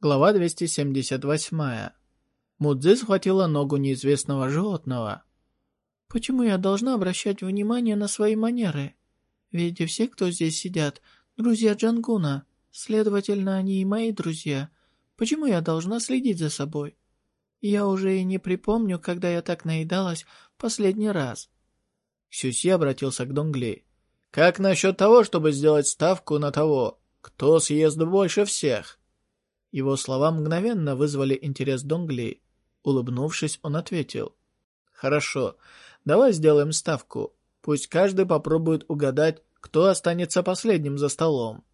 Глава 278. Мудзи схватила ногу неизвестного животного. «Почему я должна обращать внимание на свои манеры? Ведь все, кто здесь сидят, друзья Джангуна. Следовательно, они и мои друзья. Почему я должна следить за собой? Я уже и не припомню, когда я так наедалась последний раз». Сюси обратился к Донгли. «Как насчет того, чтобы сделать ставку на того, кто съест больше всех?» Его слова мгновенно вызвали интерес Донгли. Улыбнувшись, он ответил. «Хорошо, давай сделаем ставку. Пусть каждый попробует угадать, кто останется последним за столом.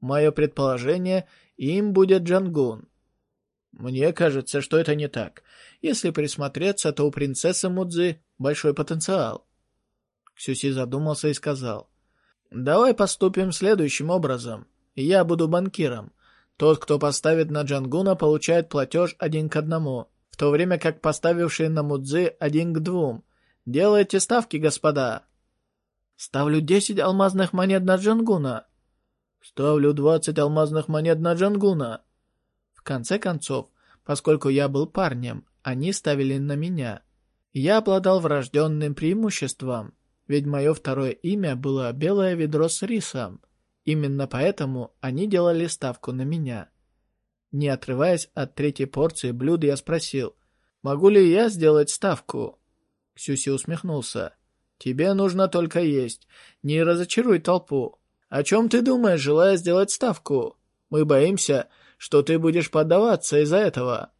Мое предположение, им будет Джангун. Мне кажется, что это не так. Если присмотреться, то у принцессы Мудзи большой потенциал». Ксюси задумался и сказал. «Давай поступим следующим образом. Я буду банкиром. Тот, кто поставит на Джангуна, получает платеж один к одному, в то время как поставивший на Мудзи один к двум. Делайте ставки, господа. Ставлю десять алмазных монет на Джангуна. Ставлю двадцать алмазных монет на Джангуна. В конце концов, поскольку я был парнем, они ставили на меня. Я обладал врожденным преимуществом, ведь мое второе имя было «Белое ведро с рисом». Именно поэтому они делали ставку на меня. Не отрываясь от третьей порции блюда, я спросил, «Могу ли я сделать ставку?» Ксюси усмехнулся. «Тебе нужно только есть. Не разочаруй толпу. О чем ты думаешь, желая сделать ставку? Мы боимся, что ты будешь поддаваться из-за этого».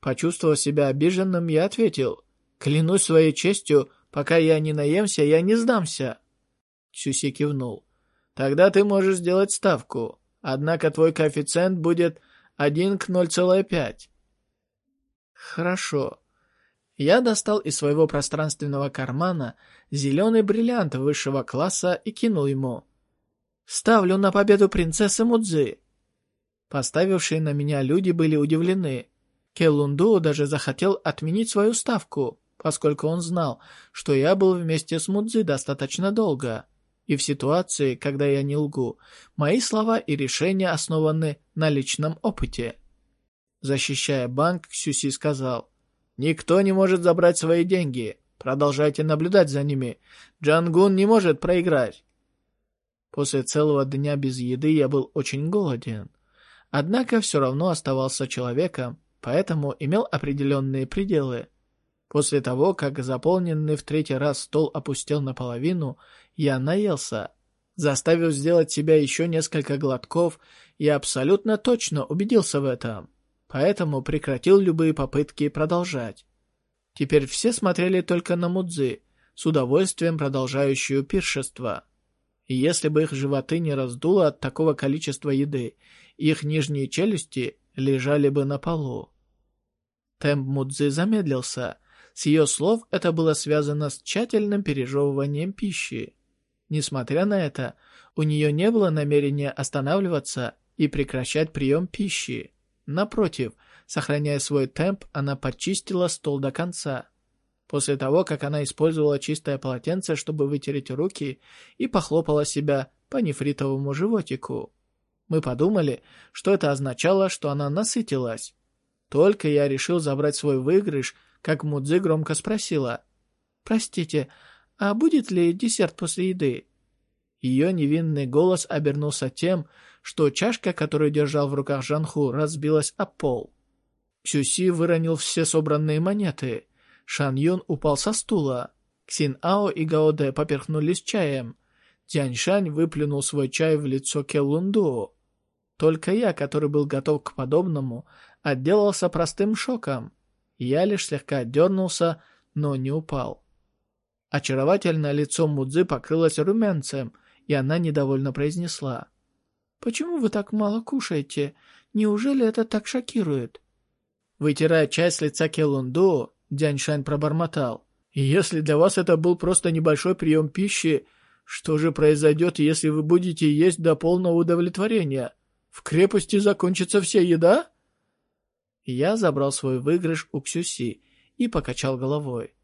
Почувствовав себя обиженным, я ответил, «Клянусь своей честью, пока я не наемся, я не сдамся». Ксюси кивнул. Тогда ты можешь сделать ставку. Однако твой коэффициент будет 1 к 0,5. Хорошо. Я достал из своего пространственного кармана зеленый бриллиант высшего класса и кинул ему. Ставлю на победу принцессы Мудзи. Поставившие на меня люди были удивлены. Келунду даже захотел отменить свою ставку, поскольку он знал, что я был вместе с Мудзи достаточно долго. И в ситуации, когда я не лгу, мои слова и решения основаны на личном опыте. Защищая банк, Сюси сказал, «Никто не может забрать свои деньги. Продолжайте наблюдать за ними. Джангун не может проиграть». После целого дня без еды я был очень голоден. Однако все равно оставался человеком, поэтому имел определенные пределы. После того, как заполненный в третий раз стол опустел наполовину, я наелся. Заставив сделать себя еще несколько глотков, я абсолютно точно убедился в этом. Поэтому прекратил любые попытки продолжать. Теперь все смотрели только на Мудзи, с удовольствием продолжающую пиршество. И если бы их животы не раздуло от такого количества еды, их нижние челюсти лежали бы на полу. Темп Мудзи замедлился, с ее слов это было связано с тщательным пережевыванием пищи. Несмотря на это, у нее не было намерения останавливаться и прекращать прием пищи. Напротив, сохраняя свой темп, она почистила стол до конца. После того, как она использовала чистое полотенце, чтобы вытереть руки, и похлопала себя по нефритовому животику. Мы подумали, что это означало, что она насытилась. Только я решил забрать свой выигрыш, как Мудзи громко спросила. «Простите, а будет ли десерт после еды?» Ее невинный голос обернулся тем, что чашка, которую держал в руках Жанху, разбилась о пол. Ксюси выронил все собранные монеты. Шан Юн упал со стула. Ксин Ао и Гаоде поперхнулись чаем. Тяньшань выплюнул свой чай в лицо Келунду. Только я, который был готов к подобному, отделался простым шоком. Я лишь слегка дернулся, но не упал. Очаровательное лицо Мудзы покрылось румянцем, и она недовольно произнесла. «Почему вы так мало кушаете? Неужели это так шокирует?» Вытирая часть лица Келунду, Дяньшань пробормотал. «Если для вас это был просто небольшой прием пищи, что же произойдет, если вы будете есть до полного удовлетворения? В крепости закончится вся еда?» Я забрал свой выигрыш у Ксюси и покачал головой.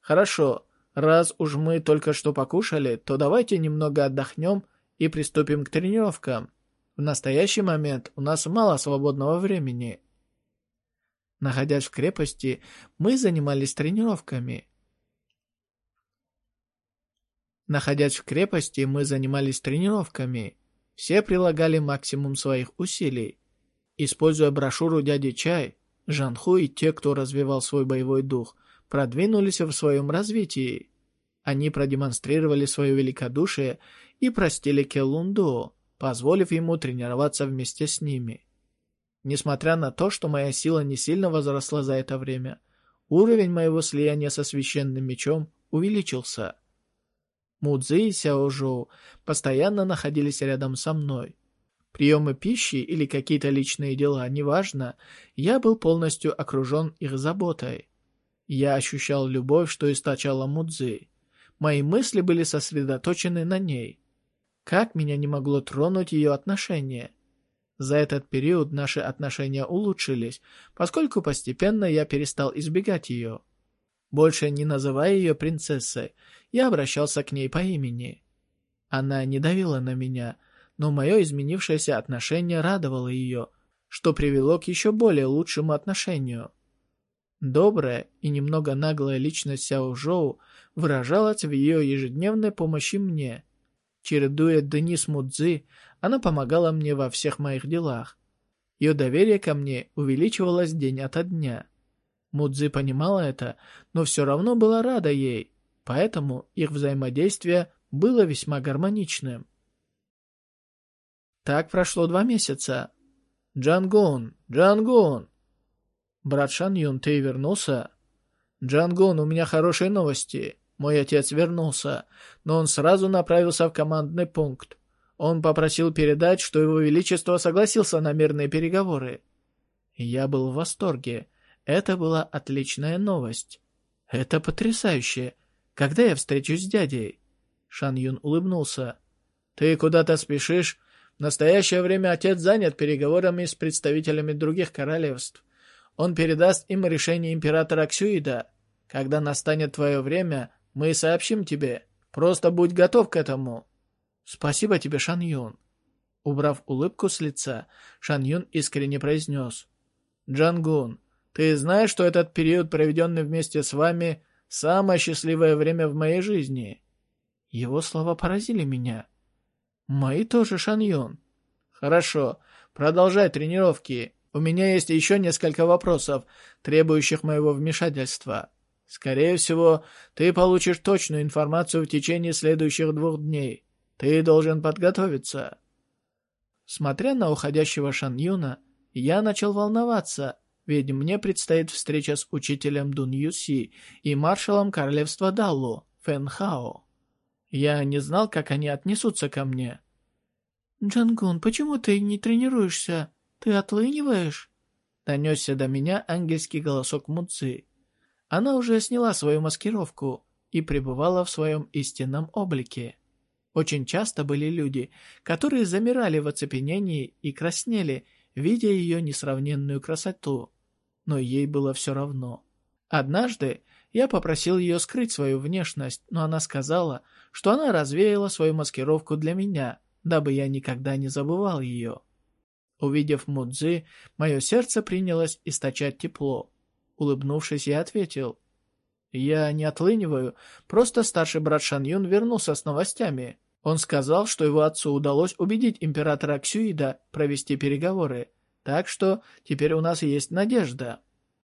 «Хорошо, раз уж мы только что покушали, то давайте немного отдохнем и приступим к тренировкам. В настоящий момент у нас мало свободного времени. Находясь в крепости, мы занимались тренировками. Находясь в крепости, мы занимались тренировками. Все прилагали максимум своих усилий. Используя брошюру «Дяди Чай», Жанху и те, кто развивал свой боевой дух, продвинулись в своем развитии. Они продемонстрировали свое великодушие и простили Келунду, позволив ему тренироваться вместе с ними. Несмотря на то, что моя сила не сильно возросла за это время, уровень моего слияния со священным мечом увеличился. Мудзи и Сяожоу постоянно находились рядом со мной. Приемы пищи или какие-то личные дела, неважно, я был полностью окружен их заботой. Я ощущал любовь, что источала Мудзи. Мои мысли были сосредоточены на ней. Как меня не могло тронуть ее отношения? За этот период наши отношения улучшились, поскольку постепенно я перестал избегать ее. Больше не называя ее принцессой, я обращался к ней по имени. Она не давила на меня, но мое изменившееся отношение радовало ее, что привело к еще более лучшему отношению. Добрая и немного наглая личность Сяо Жоу выражалась в ее ежедневной помощи мне. Чередуя дни с Мудзи, она помогала мне во всех моих делах. Ее доверие ко мне увеличивалось день ото дня. Мудзи понимала это, но все равно была рада ей, поэтому их взаимодействие было весьма гармоничным. Так прошло два месяца. «Джангун! Джангун!» «Брат Шан Юн, ты вернулся?» «Джангун, у меня хорошие новости. Мой отец вернулся, но он сразу направился в командный пункт. Он попросил передать, что его величество согласился на мирные переговоры. Я был в восторге. Это была отличная новость. Это потрясающе. Когда я встречусь с дядей? Шан Юн улыбнулся. Ты куда-то спешишь? В настоящее время отец занят переговорами с представителями других королевств. Он передаст им решение императора Ксюида. Когда настанет твое время, мы сообщим тебе. Просто будь готов к этому. «Спасибо тебе, Шан Юн». Убрав улыбку с лица, Шан Юн искренне произнес. «Джангун, ты знаешь, что этот период, проведенный вместе с вами, самое счастливое время в моей жизни?» Его слова поразили меня. «Мои тоже, Шан Юн». «Хорошо, продолжай тренировки. У меня есть еще несколько вопросов, требующих моего вмешательства. Скорее всего, ты получишь точную информацию в течение следующих двух дней». Ты должен подготовиться. Смотря на уходящего Шан Юна, я начал волноваться, ведь мне предстоит встреча с учителем Дун Юси и маршалом королевства Даллу, Фэн Хао. Я не знал, как они отнесутся ко мне. «Джангун, почему ты не тренируешься? Ты отлыниваешь?» Донесся до меня ангельский голосок Муци. Она уже сняла свою маскировку и пребывала в своем истинном облике. Очень часто были люди, которые замирали в оцепенении и краснели, видя ее несравненную красоту. Но ей было все равно. Однажды я попросил ее скрыть свою внешность, но она сказала, что она развеяла свою маскировку для меня, дабы я никогда не забывал ее. Увидев Мудзи, мое сердце принялось источать тепло. Улыбнувшись, я ответил, «Я не отлыниваю, просто старший брат Шан Юн вернулся с новостями». Он сказал, что его отцу удалось убедить императора Ксюида провести переговоры, так что теперь у нас есть надежда.